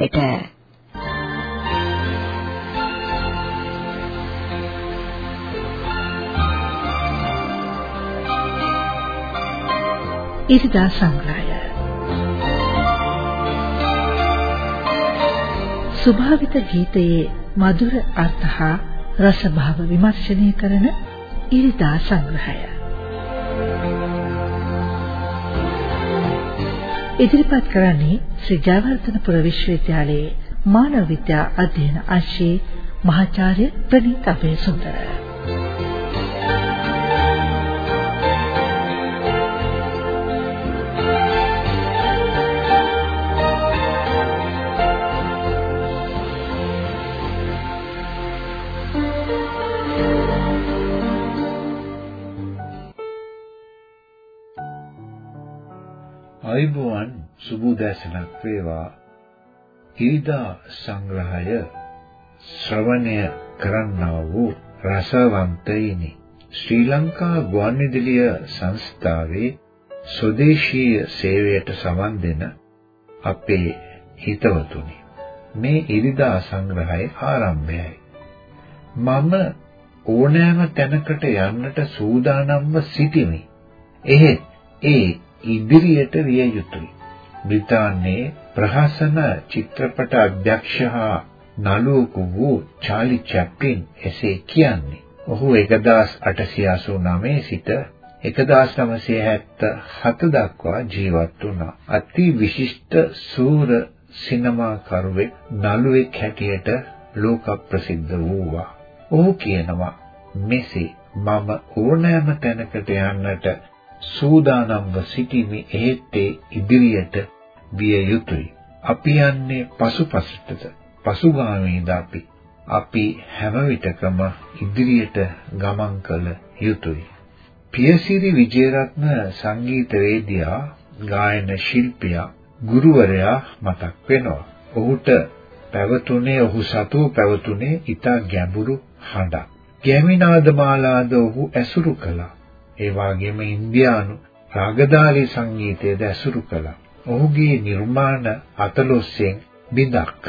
වෙත ඉරිදා සංග්‍රහය. ස්වභාවිත ගීතයේ මధుර අර්ථ හා රස භාව විමර්ශනය කරන ඉරිදා සංග්‍රහය. ඉදිරිපත් කරන්නේ ශ්‍රී ජයවර්ධනපුර විශ්වවිද්‍යාලයේ මානව විද්‍යා අධ්‍යයන අංශයේ මහාචාර්ය ප්‍රනීත අබේසුන්දර සුබෝදෑසනක් වේවා. ඉරිදා සංග්‍රහය ශ්‍රවණය කරන්නා වූ රසවන්තයිනි. ශ්‍රී ලංකා ගුවන්විදුලිය සංස්ථාවේ ස්වදේශීය සේවයට සමන් දෙන අපේ හිතවතුනි. මේ ඉරිදා සංග්‍රහයේ ආරම්භයයි. මම ඕනෑම තැනකට යන්නට සූදානම්ව සිටිමි. එහෙත් ඒ ඉදිරියට විය යුතුයි. බ්‍රිතාන්‍යයේ ප්‍රහසන චිත්‍රපට අධ්‍යක්ෂ හා නළුවෙකු වූ චාලි චැප්ලින් එසේ කියන්නේ. ඔහු 1889 සිට 1977 දක්වා ජීවත් වුණා. අති විශිෂ්ට සූර සිනමාකරුවෙක් නළුවෙක් හැටියට ලෝක ප්‍රසිද්ධ වූවා. ඔහු කියනවා මෙසේ මම ඕනෑම තැනකට යන්නට සූදානම්ව සිටිමි එහෙත් ඉදිරියට විය යුතුයි. අපි යන්නේ පසුපසටද පසුගාමීද අපි අපි හැම විටකම ඉදිරියට ගමන් කළ යුතුයි. පියසිරි විජේරත්න සංගීතවේදියා ගායන ශිල්පියා ගුරුවරයා මතක් වෙනවා. ඔහුට පැවතුනේ ඔහු සතුව පැවතුනේ ඊට ගැඹුරු හඬක්. ගැමිනාද මාලාද ඔහු ඇසුරු කළා. ඒ වගේම ඉන්දියානු රාගදාලී සංගීතයද ඇසුරු කළා. ඔහුගේ නිර්මාණ අතලොස්සෙන් බිඳක්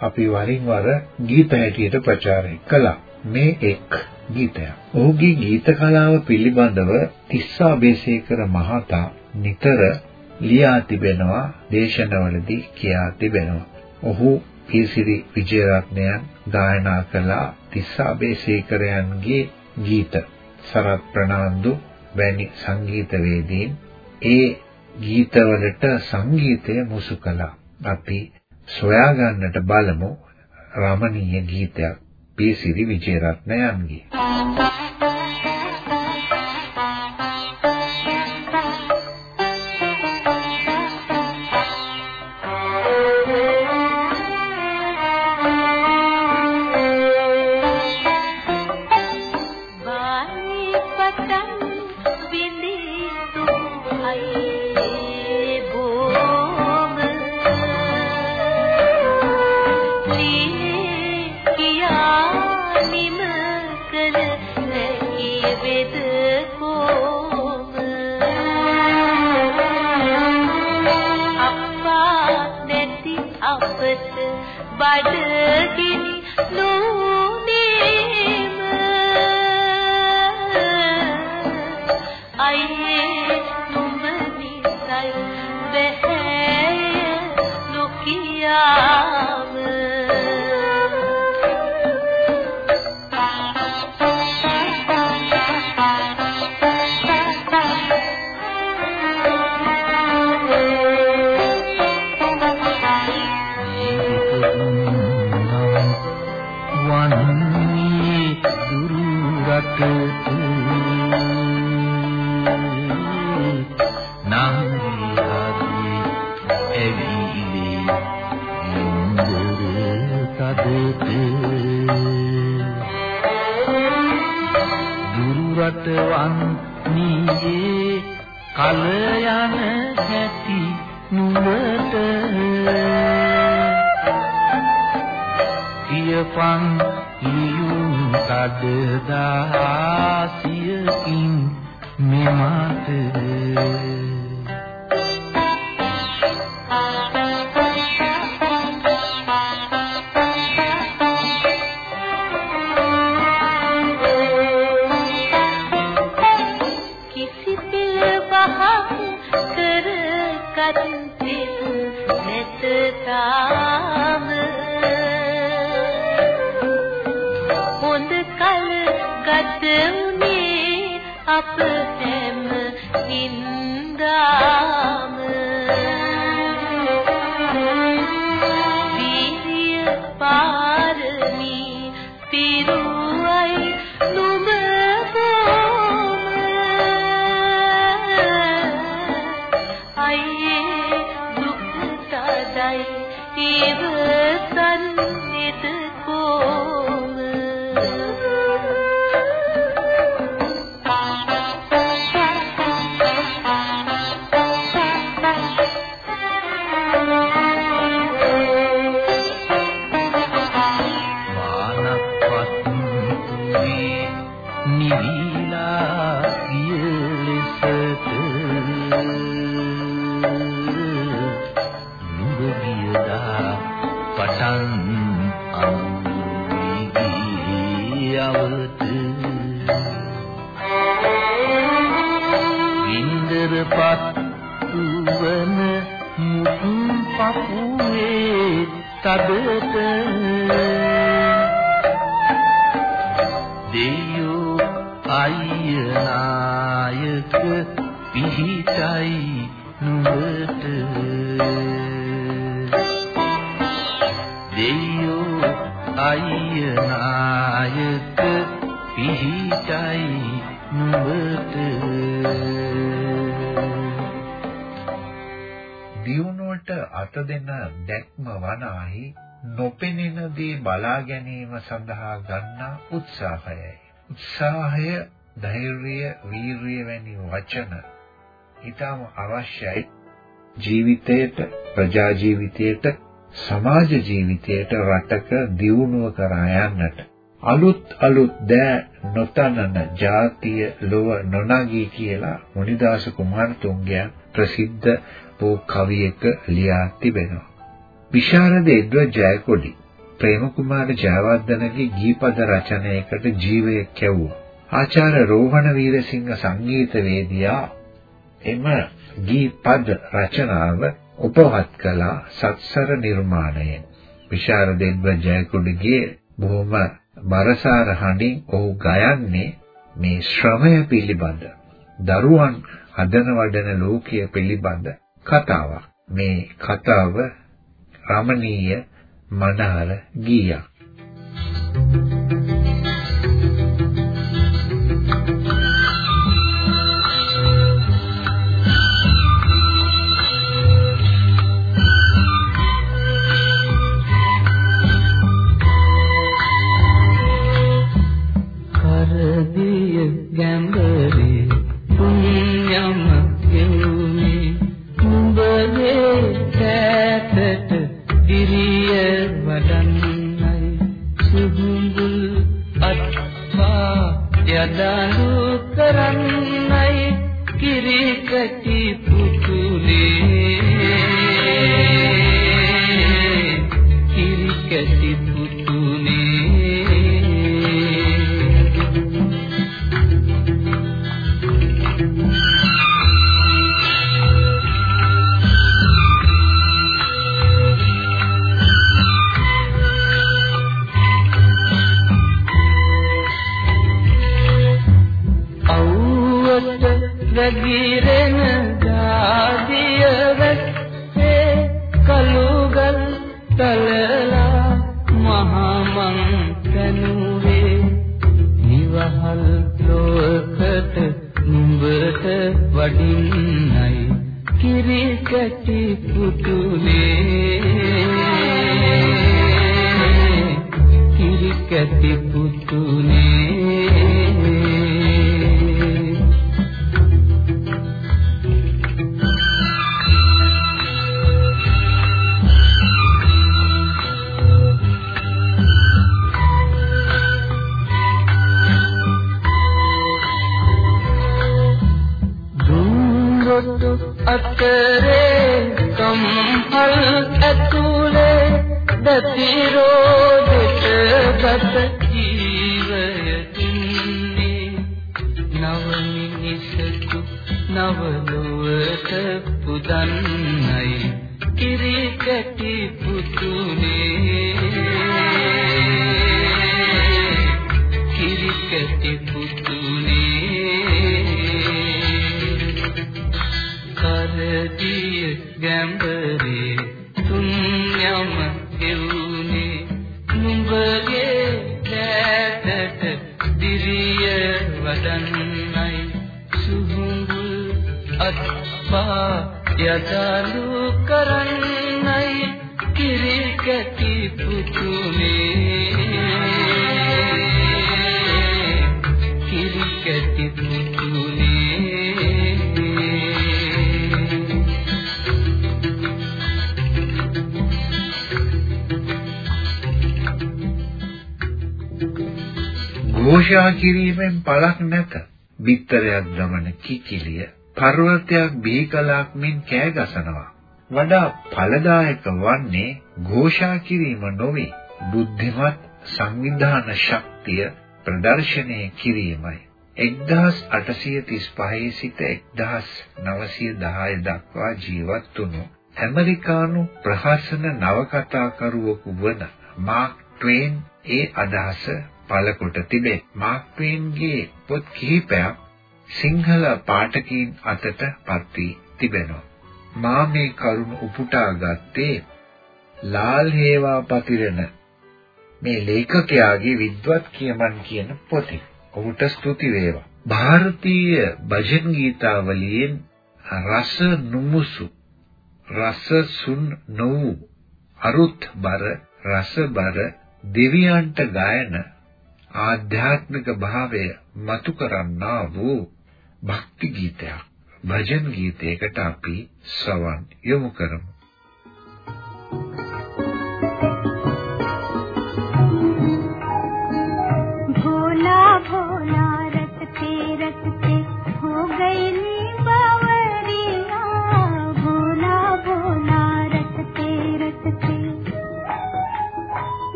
අපි වරින් වර ගීත හැටියට ප්‍රචාරය කළා. මේ එක් ගීතයක්. ඔහුගේ ගීත කලාව පිළිබඳව තිස්සා බේසේකර මහතා නිතර ලියා තිබෙනවා දේශනවලදී කියා තිබෙනවා. ඔහු පීසිරි විජේරත්නයන් ගායනා කළ තිස්සා බේසේකරයන්ගේ ගීත සරත් ප්‍රනාන්දු වැනි සංගීතවේදීන් ඒ ගීතවලට සංගීතය මුසු කළා. අපි සොයා ගන්නට බලමු රමණීය ගීතයක් පීසිරි විජේරත්නයන්ගේ. අයිනේ දුරටවන් නීයේ කල යන හැටි නුඹට පියපන් ඊයුම් කඩදාසියකින් මෙමත. ගත්තෙත් නැත තාම හොඳ කල ගත උනේ අප හැම හින්දා. පපුවේ තදට. දෙයෝ අයනායක පිහිටයි දියුණුවට අත දෙන දැක්ම වනාහි නොපෙනෙන දේ බලා ගැනීම සඳහා ගන්නා උත්සාහයයි. උත්සාහය, ධෛර්යය, වීරිය වැනි වචන ඊටම අවශ්‍යයි ජීවිතයට, ප්‍රජා ජීවිතයට, සමාජ ජීවිතයට රටක දියුණුව කරා යන්නට. අලුත් අලුත් දෑ නොතනන ජාතිය ලොව නොනගී කියලා මුනිදාස කුමාරතුංගයන් ප්‍රසිද්ධ වූ කවියක ලියා තිබෙනවා. විශාරද එඩ්වඩ් ජයකොඩි ප්‍රේමකුමාර ජයවර්ධනගේ ගීපද රචනයකට ජීවය කැවුවා. ආචාර්ය රෝහණ වීරසිංහ සංගීතවේදියා එම ගීපද රචනාව උපවත් කළ සත්සර නිර්මාණයෙන්. විශාරද එඩ්වඩ් ජයකොඩිගේ බොහොම බරසාර හඬින් ඔහු ගයන්නේ මේ ශ්‍රමය පිළිබඳ දරුවන් හදන වඩන ලෝකයේ පිළිබඳ කතාවක්. මේ කතාව රමණීය මනහර ගීයක්. කරදිය ගැඹරේ පුණ්‍යම जिंदगी දතිරෝදෙට ගත ජීවය දුන්නේ නව මිනිසකු නව ලොවට පුදන්නයි කිරි කැටි පුතුනේ කිරි කැටි පුතුනේ කරදිය ගැඹරේ යදලු කරන්නයි කිරි කැටි පුතුනේ කිරි කැටි පුතුනේ ഘോഷා කිරීමෙන් පළක් නැත. බිත්තරයක් දමන කිකිලිය පර්වතයක් බීකලක් මෙන් කෑ ගසනවා. වඩා ඵලදායක වන්නේ ഘോഷා කිරීම නොවේ. බුද්ධිමත් සංවිධාන ශක්තිය ප්‍රදර්ශනය කිරීමයි. 1835 සිට 1910 දක්වා ජීවත් වුණු ඇමරිකානු ප්‍රහසන නවකතාකරුවෙකු වන මාක් ට්වේන් ඒ අදහස පළ කොට තිබේ. මාක් ට්වේන්ගේ පොත් කිහිපයක් සිංහල පාඨකීන් අතට පත් වී තිබෙනවා. මා මේ කරුණ උපුටා ගත්තේ ලාල් හේවා පතිරණ මේ ලේඛකයාගේ විද්වත් කියමන් කියන පොතේ. ඔහුට ස්තුති වේවා. ಭಾರತೀಯ භජන් ගීතාවලියෙන් රස නුමුසු රස සුන් නොවු අරුත් බර රස බර දෙවියන්ට ගායන ආධ්‍යාත්මික භාවය මතු කරන්නා වූ භක්ති ගීතයක් භජන් ගීතයකට අපි සවන් යොමු කරමු. भोला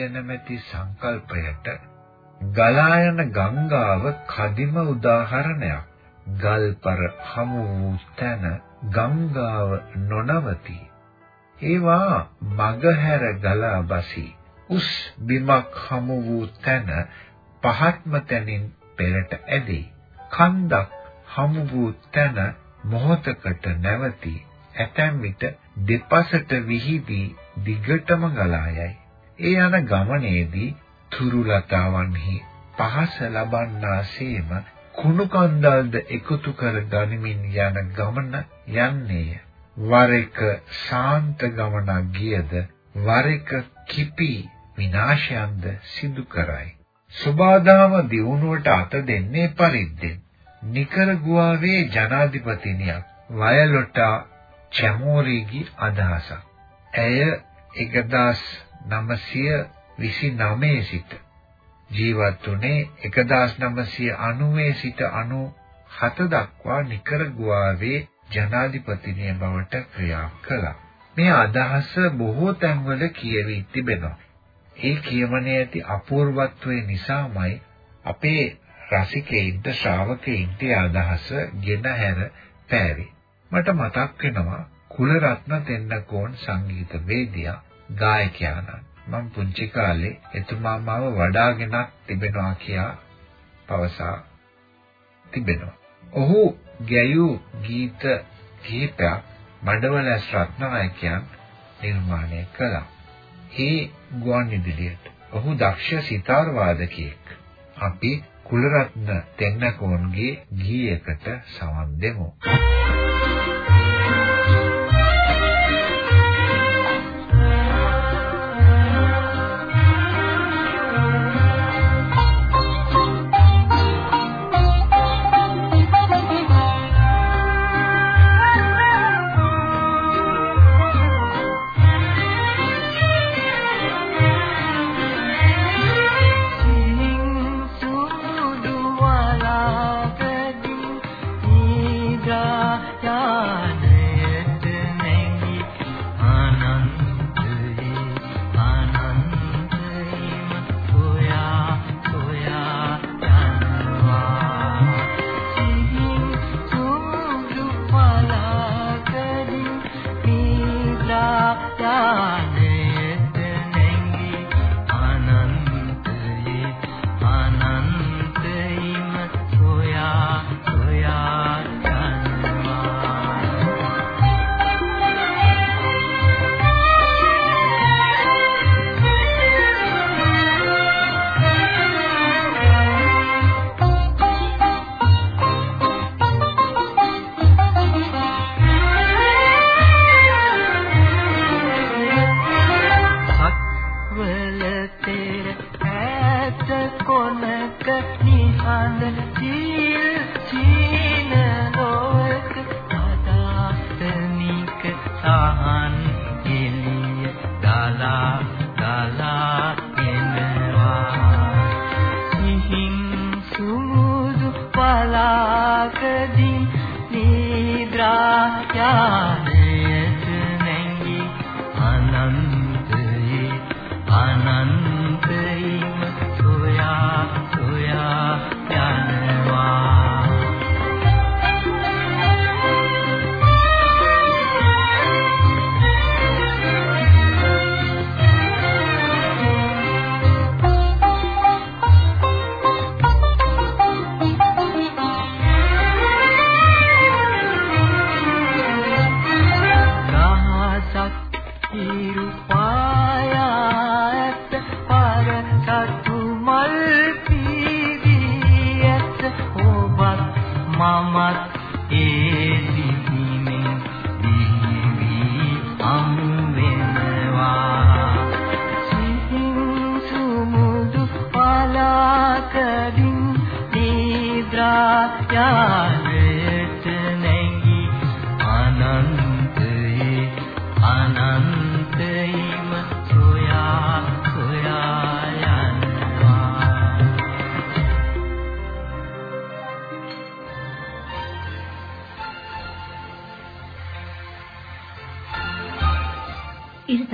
ජීවිතය නැමැති සංකල්පයට ගලා යන ගංගාව කදිම උදාහරණයක්. ගල්පර හමු වූ තැන ගංගාව නොනවති. ඒවා මගහැර ගලා බසි. උස් බිමක් හමු වූ තැන පහත්ම තැනින් පෙරට ඇදී. කන්දක් හමු වූ තැන මොහොතකට නැවතී ඇතැම් විට දෙපසට විහිදී දිගටම ගලා යයි. ඒ යන ගමනේදී තුරුලතාවන්හි පහස ලබන්නාseම කුණු කන්දල්ද එකතු කර ගනිමින් යන ගමන යන්නේය. වර එක ශාන්ත ගමනක් ගියද වර එක කිපි විනාශයන්ද සිදු කරයි. සුබාදාම දියුණුවට අත දෙන්නේ පරිද්දෙන්. නිකරගුවාවේ ජනාධිපතිනියක් වයලොටා චැමෝරිගේ අදහසක්. ඇය 1929 සිට ජීවත් වුණේ 1990 සිට 97 දක්වා නිකරගුවාවේ ජනාධිපතිනිය බවට ක්‍රියා කළා. මේ අදහස බොහෝ තැන්වල කියවි තිබෙනවා. ඒ කියවනේ ඇති අපූර්වත්වය නිසාමයි අපේ රසිකයින්ට ශ්‍රාවකයින්ට අදහස ගෙන හැර පෑවේ. මට මතක් වෙනවා කුලරත්න තෙන්නකෝන් සංගීත වේදියා ගායකයාණන්. මම පුංචි කාලේ එතුමා මාව වඩාගෙනත් තිබෙනවා කියා පවසා තිබෙනවා. ඔහු ගැයූ ගීත කිහිපයක් මඩවලස් රත්නායකයන් නිර්මාණය කළා. ඒ ගුවන් විදුලියට. ඔහු දක්ෂ සිතාර් වාදකයෙක්. අපි කුලරත්න තෙන්නකෝන්ගේ ගීයකට සවන් දෙමු.